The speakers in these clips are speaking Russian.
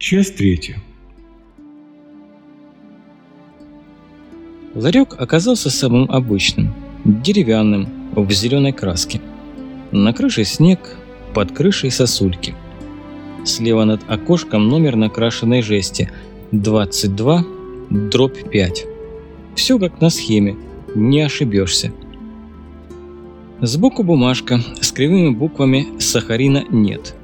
Часть третья. Ларек оказался самым обычным, деревянным, в зеленой краске. На крыше снег, под крышей сосульки. Слева над окошком номер накрашенной жести 22 дробь 5. Все как на схеме, не ошибешься. Сбоку бумажка с кривыми буквами «Сахарина нет».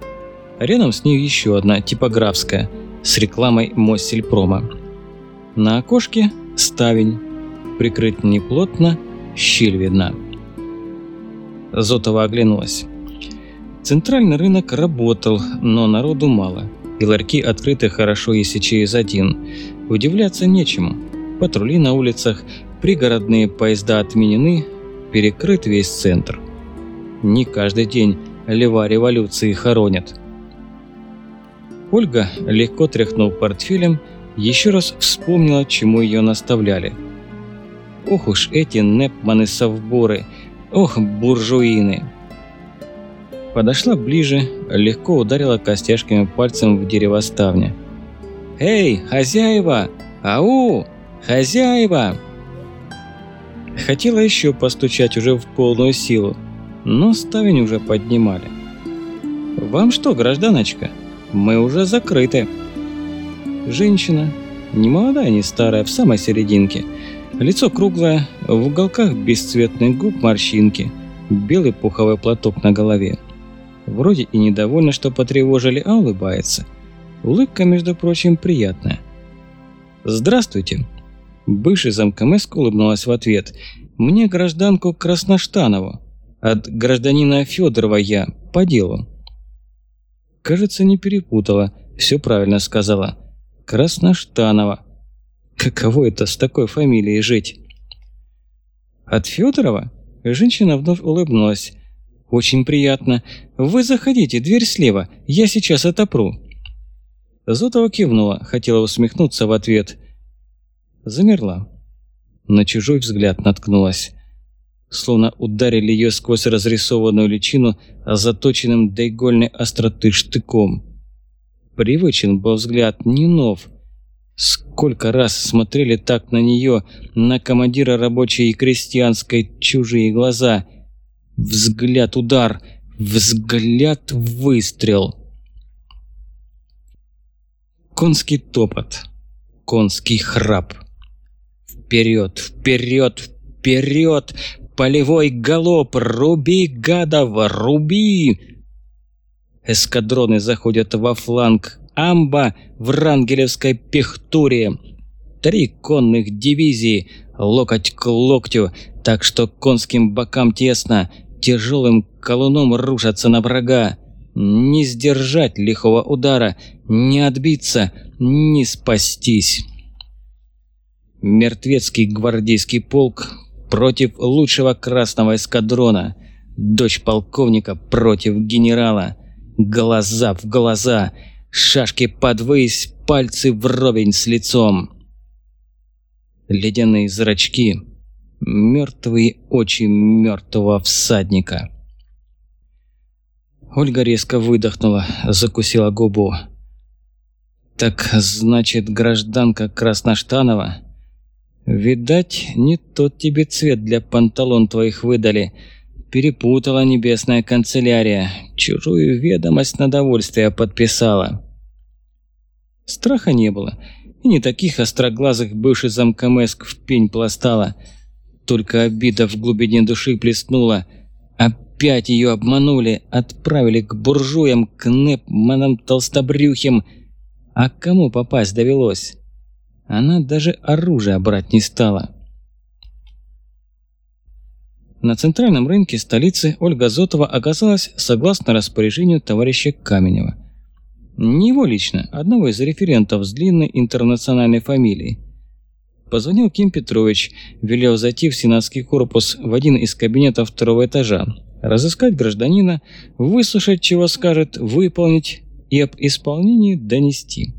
Рядом с ней еще одна типографская с рекламой Моссельпрома. На окошке ставень, прикрыт неплотно, щель видна. Зотова оглянулась. Центральный рынок работал, но народу мало, и ларьки открыты хорошо, если через один. Удивляться нечему. Патрули на улицах, пригородные поезда отменены, перекрыт весь центр. Не каждый день лева революции хоронят. Ольга, легко тряхнув портфелем, еще раз вспомнила, чему ее наставляли. Ох уж эти непманы-совборы, ох, буржуины! Подошла ближе, легко ударила костяшками пальцем в дерево ставня. «Эй, хозяева! Ау! Хозяева!» Хотела еще постучать уже в полную силу, но ставень уже поднимали. «Вам что, гражданочка?» Мы уже закрыты. Женщина, не молодая, не старая, в самой серединке. Лицо круглое, в уголках бесцветных губ морщинки, белый пуховый платок на голове. Вроде и недовольна, что потревожили, а улыбается. Улыбка, между прочим, приятная. «Здравствуйте!» Бывший замкомеск улыбнулась в ответ. «Мне гражданку Красноштанову. От гражданина Федорова я, по делу». Кажется, не перепутала. Все правильно сказала. Красноштанова. Каково это с такой фамилией жить? От Федорова? Женщина вновь улыбнулась. «Очень приятно. Вы заходите, дверь слева. Я сейчас отопру». Зотова кивнула, хотела усмехнуться в ответ. Замерла. На чужой взгляд наткнулась словно ударили ее сквозь разрисованную личину заточенным до игольной остроты штыком. Привычен был взгляд не нов. Сколько раз смотрели так на нее, на командира рабочей и крестьянской чужие глаза. Взгляд удар, взгляд выстрел. Конский топот, конский храп. Вперед, вперед, вперед! Полевой галоп! Руби, гадов, руби!» Эскадроны заходят во фланг. Амба в рангелевской пехтуре. Три конных дивизии, локоть к локтю, так что конским бокам тесно, тяжелым колуном рушатся на врага. Не сдержать лихого удара, не отбиться, не спастись. Мертвецкий гвардейский полк против лучшего красного эскадрона, дочь полковника против генерала, глаза в глаза, шашки подвысь, пальцы вровень с лицом. Ледяные зрачки, мертвые очи мертвого всадника. Ольга резко выдохнула, закусила губу. «Так значит, гражданка Красноштанова «Видать, не тот тебе цвет для панталон твоих выдали. Перепутала небесная канцелярия. Чужую ведомость на довольствие подписала». Страха не было. И не таких остроглазых бывший замкомеск в пень пластала. Только обида в глубине души плеснула. Опять ее обманули, отправили к буржуям, к непманам толстобрюхим. А кому попасть довелось? Она даже оружие брать не стала. На центральном рынке столицы Ольга Зотова оказалась согласно распоряжению товарища Каменева. Не его лично, одного из референтов с длинной интернациональной фамилией. Позвонил Ким Петрович, велел зайти в сенатский корпус в один из кабинетов второго этажа, разыскать гражданина, выслушать, чего скажет, выполнить и об исполнении донести.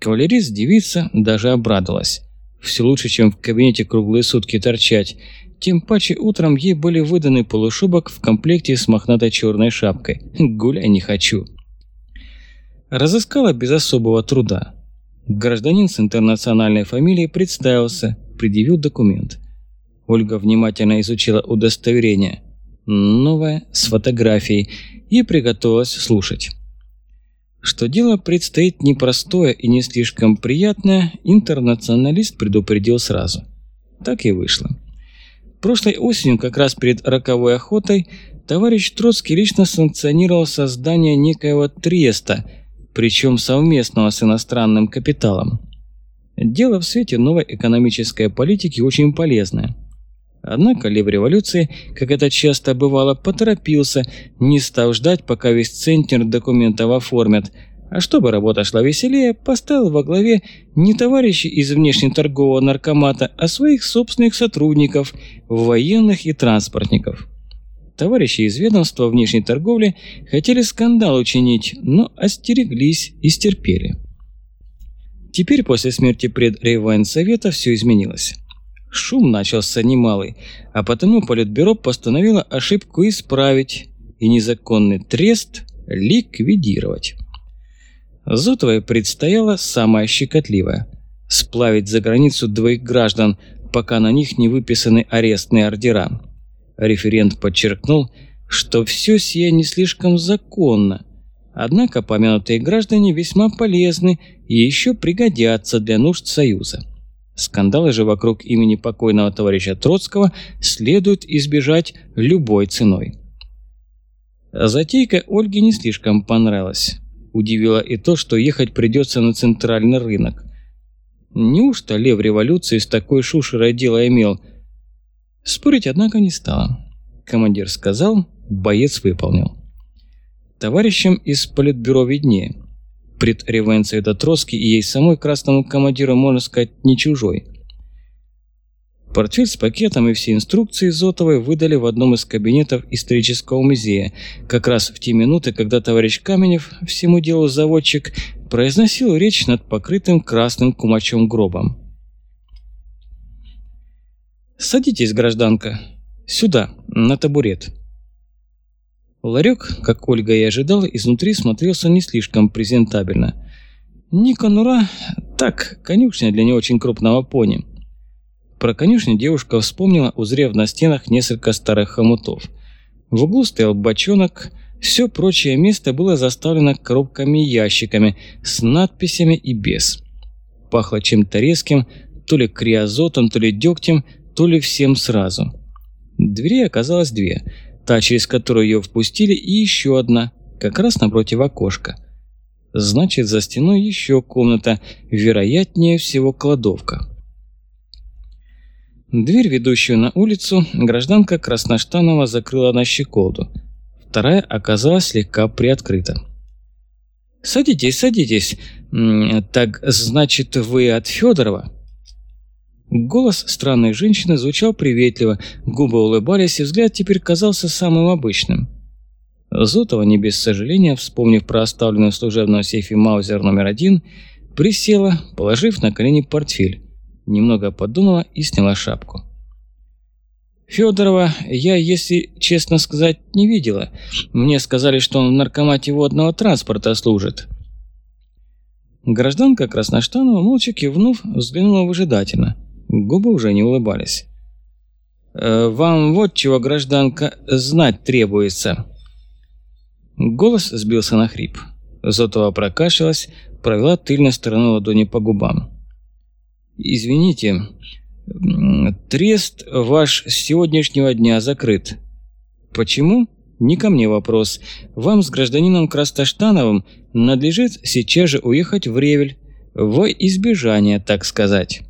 Кавалерист-девица даже обрадовалась. Все лучше, чем в кабинете круглые сутки торчать. Тем паче утром ей были выданы полушубок в комплекте с мохнатой черной шапкой. Гуляй не хочу. Разыскала без особого труда. Гражданин с интернациональной фамилией представился, предъявил документ. Ольга внимательно изучила удостоверение. Новое, с фотографией, и приготовилась слушать. Что дело предстоит непростое и не слишком приятное, интернационалист предупредил сразу. Так и вышло. Прошлой осенью, как раз перед роковой охотой, товарищ Троцкий лично санкционировал создание некоего треста, причем совместного с иностранным капиталом. Дело в свете новой экономической политики очень полезное. Однако лев революции, как это часто бывало, поторопился, не став ждать, пока весь центр документов оформят, а чтобы работа шла веселее, поставил во главе не товарищей из внешнеторгового наркомата, а своих собственных сотрудников, военных и транспортников. Товарищи из ведомства внешней торговли хотели скандал учинить, но остереглись и стерпели. Теперь после смерти предрейвоенсовета все изменилось. Шум начался немалый, а потому Политбюро постановило ошибку исправить и незаконный трест ликвидировать. Зотовой предстояло самое щекотливое – сплавить за границу двоих граждан, пока на них не выписаны арестные ордера. Референт подчеркнул, что все сие не слишком законно, однако помянутые граждане весьма полезны и еще пригодятся для нужд Союза. Скандалы же вокруг имени покойного товарища Троцкого следует избежать любой ценой. Затейка Ольге не слишком понравилась. Удивило и то, что ехать придется на центральный рынок. Неужто лев революции с такой шушерой дело имел? Спорить, однако, не стало. Командир сказал, боец выполнил. Товарищам из политбюро виднее – Предревенция это Троцкий и ей самой красному командиру, можно сказать, не чужой. Портфель с пакетом и все инструкции Зотовой выдали в одном из кабинетов исторического музея, как раз в те минуты, когда товарищ Каменев, всему делу заводчик, произносил речь над покрытым красным кумачом гробом. «Садитесь, гражданка, сюда, на табурет», Ларек, как Ольга и ожидала, изнутри смотрелся не слишком презентабельно. Не конура, так, конюшня для не очень крупного пони. Про конюшню девушка вспомнила, узрев на стенах несколько старых хомутов. В углу стоял бочонок, все прочее место было заставлено коробками и ящиками с надписями и без. Пахло чем-то резким, то ли криозотом, то ли дегтем, то ли всем сразу. Дверей оказалось две – та, через которую ее впустили, и еще одна, как раз напротив окошка. Значит, за стеной еще комната, вероятнее всего кладовка. Дверь, ведущую на улицу, гражданка Красноштанова закрыла на щеколду. Вторая оказалась слегка приоткрыта. «Садитесь, садитесь. Так, значит, вы от Федорова?» Голос странной женщины звучал приветливо, губы улыбались, и взгляд теперь казался самым обычным. Зотова, не без сожаления, вспомнив про оставленную в служебном сейфе Маузер номер один, присела, положив на колени портфель, немного подумала и сняла шапку. Федорова я, если честно сказать, не видела. Мне сказали, что он в наркомате водного транспорта служит. Гражданка Красноштанова, молча кивнув, взглянула выжидательно – Губы уже не улыбались. «Э, «Вам вот чего, гражданка, знать требуется». Голос сбился на хрип. Зотова прокашлялась, провела тыльной стороной ладони по губам. «Извините, трест ваш с сегодняшнего дня закрыт. Почему? Не ко мне вопрос. Вам с гражданином Красташтановым надлежит сейчас же уехать в Ревель, во избежание, так сказать».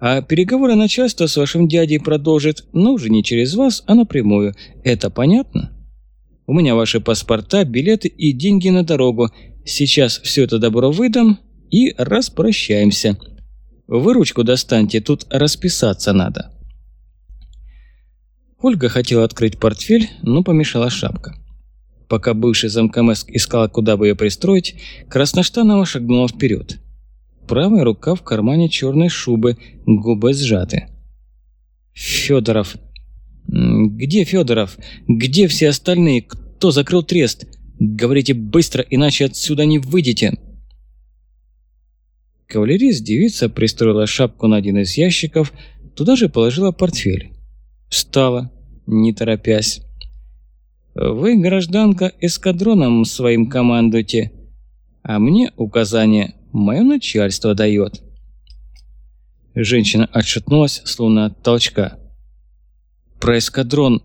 А переговоры начальства с вашим дядей продолжит, но уже не через вас, а напрямую. Это понятно? У меня ваши паспорта, билеты и деньги на дорогу. Сейчас все это добро выдам и распрощаемся. Вы ручку достаньте, тут расписаться надо. Ольга хотела открыть портфель, но помешала шапка. Пока бывший замкомеск искал, куда бы ее пристроить, Красноштанова шагнула вперед. Правая рука в кармане черной шубы, губы сжаты. «Федоров! Где Федоров? Где все остальные? Кто закрыл трест? Говорите быстро, иначе отсюда не выйдете!» Кавалерист-девица пристроила шапку на один из ящиков, туда же положила портфель. Встала, не торопясь. «Вы, гражданка, эскадроном своим командуете, а мне указание мое начальство дает». Женщина отшатнулась, словно от толчка. «Про эскадрон.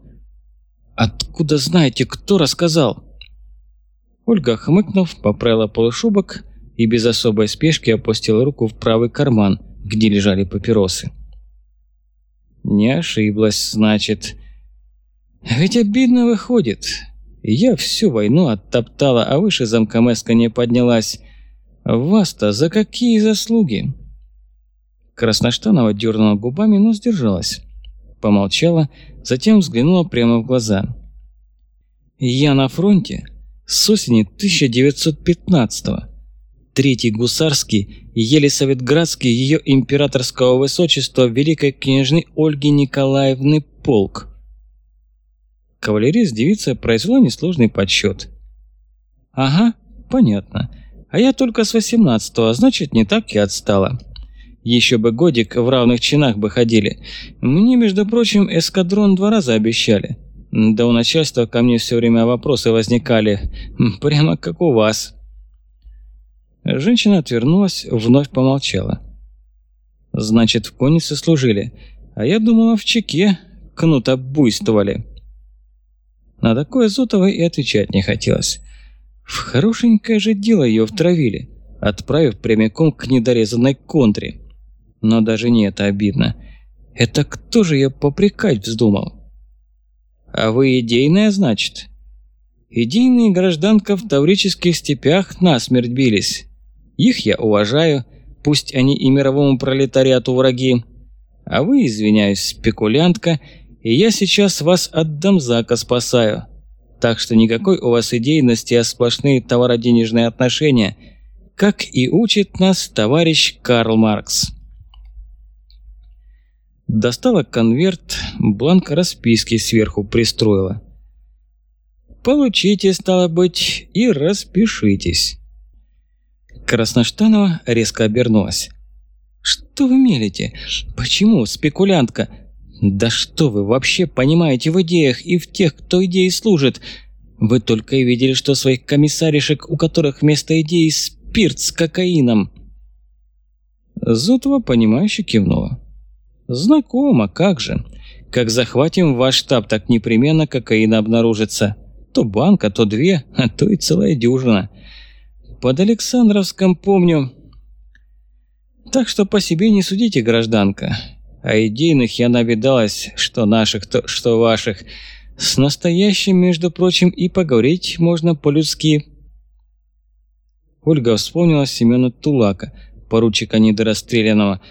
Откуда знаете, кто рассказал?» Ольга, хмыкнув, поправила полушубок и без особой спешки опустила руку в правый карман, где лежали папиросы. «Не ошиблась, значит. Ведь обидно выходит. Я всю войну оттоптала, а выше замкомеска не поднялась. Вас-то за какие заслуги?» Красноштанова дернула губами, но сдержалась. Помолчала, затем взглянула прямо в глаза. «Я на фронте с осени 1915-го. Третий гусарский, Елисаветградский ее императорского высочества великой княжны Ольги Николаевны полк. Кавалерист девица произвела несложный подсчет. «Ага, понятно. А я только с 18-го, а значит, не так и отстала. Еще бы годик в равных чинах бы ходили. Мне, между прочим, эскадрон два раза обещали. Да у начальства ко мне все время вопросы возникали. Прямо как у вас». Женщина отвернулась, вновь помолчала. «Значит, в коннице служили, а я думала, в чеке кнута буйствовали». На такое Зотовой и отвечать не хотелось. В хорошенькое же дело ее втравили, отправив прямиком к недорезанной контре. Но даже не это обидно. Это кто же ее попрекать вздумал? А вы идейная, значит? Идейные гражданка в таврических степях насмерть бились. Их я уважаю, пусть они и мировому пролетариату враги. А вы, извиняюсь, спекулянтка, и я сейчас вас от Дамзака спасаю. Так что никакой у вас идейности, а сплошные товароденежные отношения, как и учит нас товарищ Карл Маркс. Достала конверт, бланк расписки сверху пристроила. «Получите, стало быть, и распишитесь». Красноштанова резко обернулась. «Что вы мелите? Почему, спекулянтка? Да что вы вообще понимаете в идеях и в тех, кто идеи служит? Вы только и видели, что своих комиссаришек, у которых вместо идеи спирт с кокаином». Зотова, понимающе кивнула. «Знакомо, как же. Как захватим ваш штаб, так непременно кокаина обнаружится. То банка, то две, а то и целая дюжина. Под Александровском помню. Так что по себе не судите, гражданка. А идейных я навидалась, что наших, то что ваших. С настоящим, между прочим, и поговорить можно по-людски». Ольга вспомнила Семена Тулака, поручика недорасстрелянного,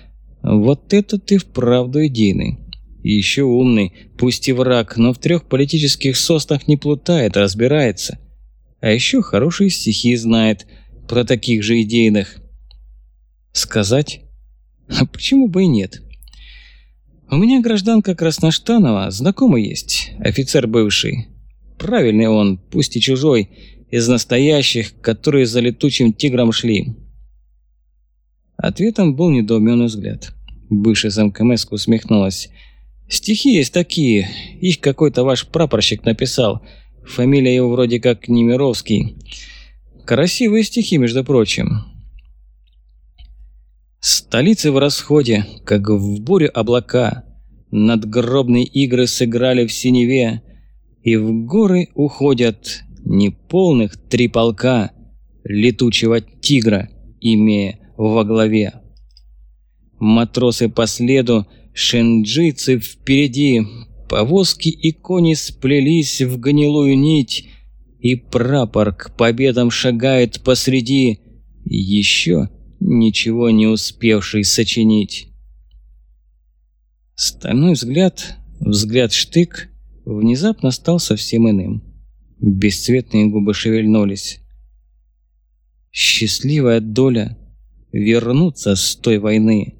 вот это ты вправду идейный. И еще умный, пусть и враг, но в трех политических соснах не плутает, разбирается. А еще хорошие стихи знает про таких же идейных. Сказать? А почему бы и нет? У меня гражданка Красноштанова, знакомый есть, офицер бывший. Правильный он, пусть и чужой, из настоящих, которые за летучим тигром шли. Ответом был недоуменный взгляд. Бывший замкомеск усмехнулась. «Стихи есть такие. Их какой-то ваш прапорщик написал. Фамилия его вроде как Немировский. Красивые стихи, между прочим». Столицы в расходе, как в бурю облака. Надгробные игры сыграли в синеве, И в горы уходят неполных три полка Летучего тигра, имея во главе. Матросы по следу, шенджицы впереди, повозки и кони сплелись в гнилую нить, и прапор к победам шагает посреди, еще ничего не успевший сочинить. Стальной взгляд, взгляд штык, внезапно стал совсем иным. Бесцветные губы шевельнулись. Счастливая доля вернуться с той войны.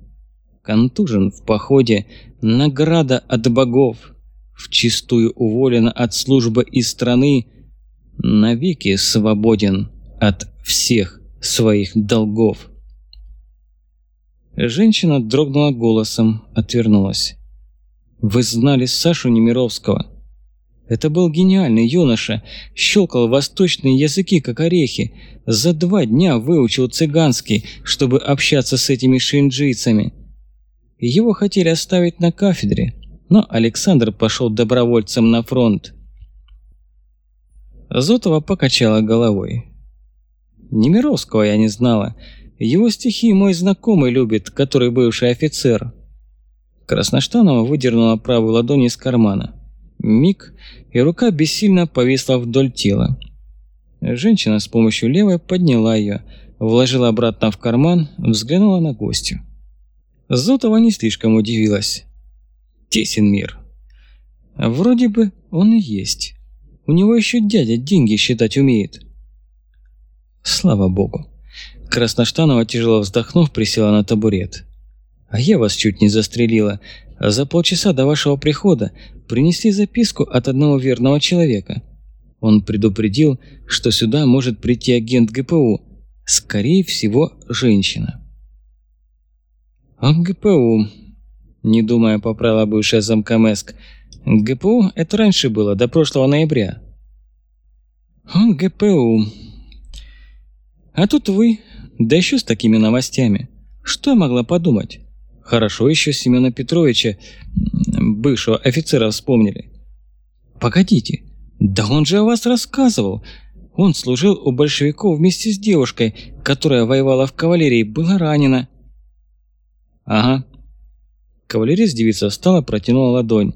Контужен в походе, награда от богов. Вчистую уволена от службы и страны, навеки свободен от всех своих долгов. Женщина дрогнула голосом, отвернулась. «Вы знали Сашу Немировского?» Это был гениальный юноша, щелкал восточные языки, как орехи. За два дня выучил цыганский, чтобы общаться с этими шинджийцами. Его хотели оставить на кафедре, но Александр пошел добровольцем на фронт. Зотова покачала головой. Немировского я не знала. Его стихи мой знакомый любит, который бывший офицер. Красноштанова выдернула правую ладонь из кармана. Миг, и рука бессильно повисла вдоль тела. Женщина с помощью левой подняла ее, вложила обратно в карман, взглянула на гостю. Зотова не слишком удивилась. Тесен мир. Вроде бы он и есть. У него еще дядя деньги считать умеет. Слава богу. Красноштанова, тяжело вздохнув, присела на табурет. А я вас чуть не застрелила. За полчаса до вашего прихода принесли записку от одного верного человека. Он предупредил, что сюда может прийти агент ГПУ, скорее всего, женщина. «Он ГПУ», – не думая поправила бывшая замкомеск. «ГПУ – это раньше было, до прошлого ноября». «Он ГПУ», а тут вы, да еще с такими новостями. Что я могла подумать? Хорошо еще Семена Петровича, бывшего офицера, вспомнили. Погодите, да он же о вас рассказывал. Он служил у большевиков вместе с девушкой, которая воевала в кавалерии, была ранена. Ага. Кавалерист девица встала, протянула ладонь.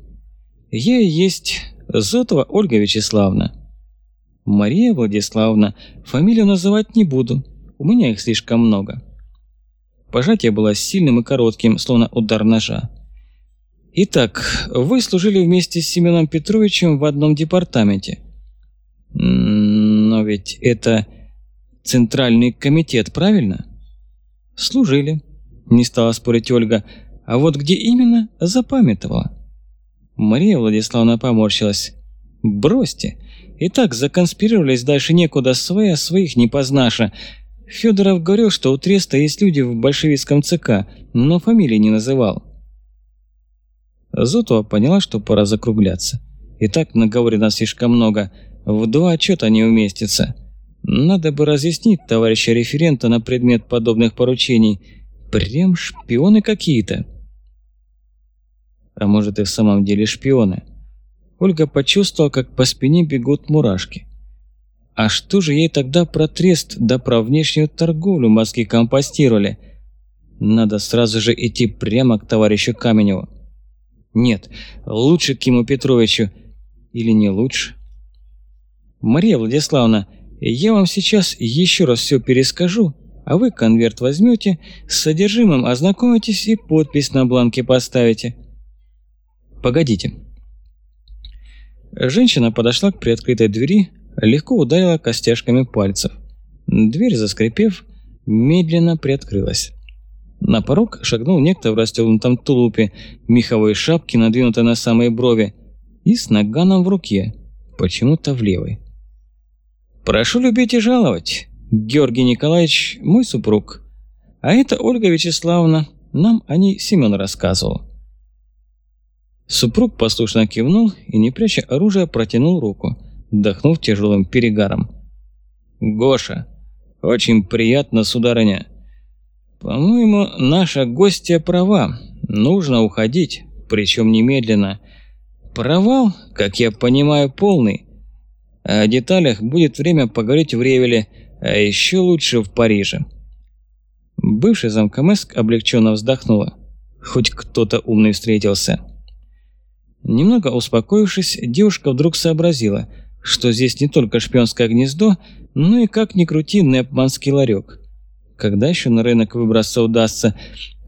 Я и есть Зотова Ольга Вячеславна. Мария Владиславовна, фамилию называть не буду, у меня их слишком много. Пожатие было сильным и коротким, словно удар ножа. Итак, вы служили вместе с Семеном Петровичем в одном департаменте. Но ведь это Центральный комитет, правильно? Служили, не стала спорить Ольга. А вот где именно, запамятовала. Мария Владиславовна поморщилась. Бросьте, и так законспирировались дальше некуда, своя своих не познаша. Федоров говорил, что у Треста есть люди в большевистском ЦК, но фамилии не называл. Зотова поняла, что пора закругляться. И так наговорено слишком много. В два отчета не уместится. Надо бы разъяснить товарища референта на предмет подобных поручений. Прям шпионы какие-то. А может и в самом деле шпионы. Ольга почувствовала, как по спине бегут мурашки. А что же ей тогда про трест да про внешнюю торговлю мозги компостировали? Надо сразу же идти прямо к товарищу Каменеву. Нет, лучше к Киму Петровичу. Или не лучше? Мария Владиславовна, я вам сейчас еще раз все перескажу, а вы конверт возьмете, с содержимым ознакомитесь и подпись на бланке поставите. Погодите. Женщина подошла к приоткрытой двери, легко ударила костяшками пальцев. Дверь, заскрипев, медленно приоткрылась. На порог шагнул некто в расстегнутом тулупе, меховой шапке, надвинутой на самые брови, и с наганом в руке, почему-то в левой. «Прошу любить и жаловать. Георгий Николаевич – мой супруг. А это Ольга Вячеславовна. Нам о ней Семен рассказывал». Супруг послушно кивнул и, не пряча оружие, протянул руку, вдохнув тяжелым перегаром. «Гоша, очень приятно, сударыня. По-моему, наша гостья права. Нужно уходить, причем немедленно. Провал, как я понимаю, полный. О деталях будет время поговорить в Ревеле, а еще лучше в Париже». Бывший замкомеск облегченно вздохнула. Хоть кто-то умный встретился. Немного успокоившись, девушка вдруг сообразила, что здесь не только шпионское гнездо, но и как ни крути непманский ларек. Когда еще на рынок выбраться удастся?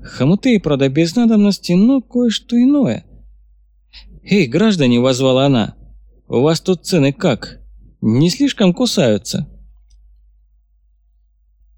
Хомуты и правда без надобности, но кое-что иное. «Эй, граждане!» – возвала она. «У вас тут цены как? Не слишком кусаются?»